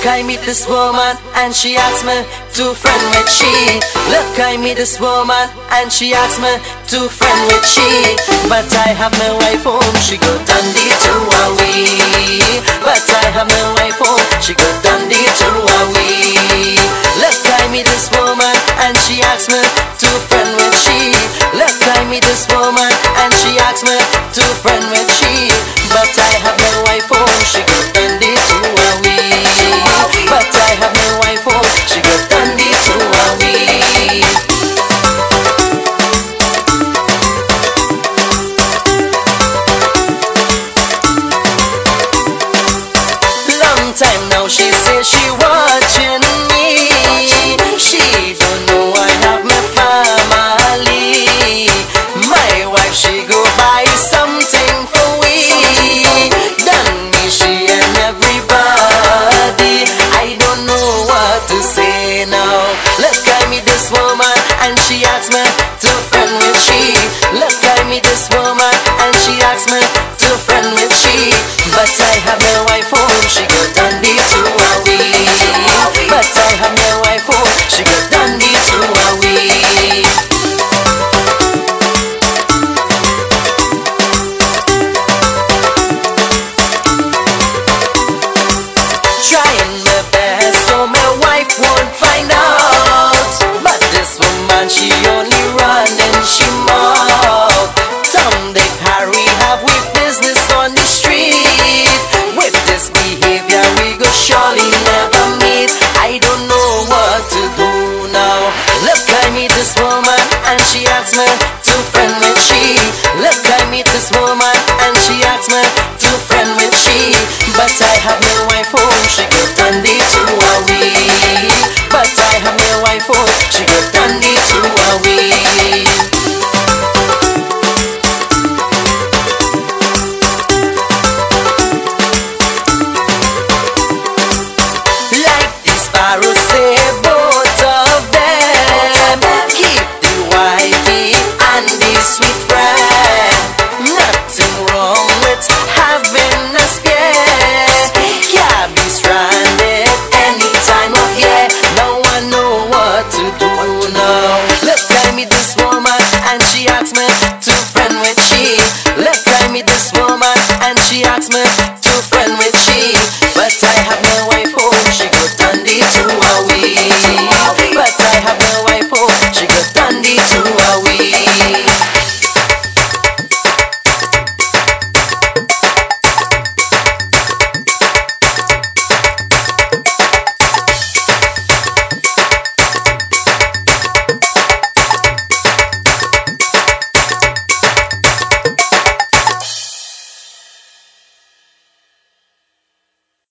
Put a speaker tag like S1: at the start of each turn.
S1: Look, I meet this woman and she asks me to friend with she. Look, I meet this woman and she asks me to friend with she. But I have my wife home, she go dandy to wee. But I have my wife home, she go dandy to wee. Look, I meet this woman and she asks me to friend with she. Look, I meet this woman wife she go buy something for we. Done me she and everybody. I don't know what to say now. Look I meet this woman and she asks me to friend with she. Look I meet this woman and she asks me to friend with she. But I have my wife home, she go this behavior, we go surely never meet. I don't know what to do now. Look, I meet this woman and she asks me to friend with she. Look, I meet this woman and she asks me to friend with she. But I have my wife home, she go me to friend with she. Left time meet this woman and she asked me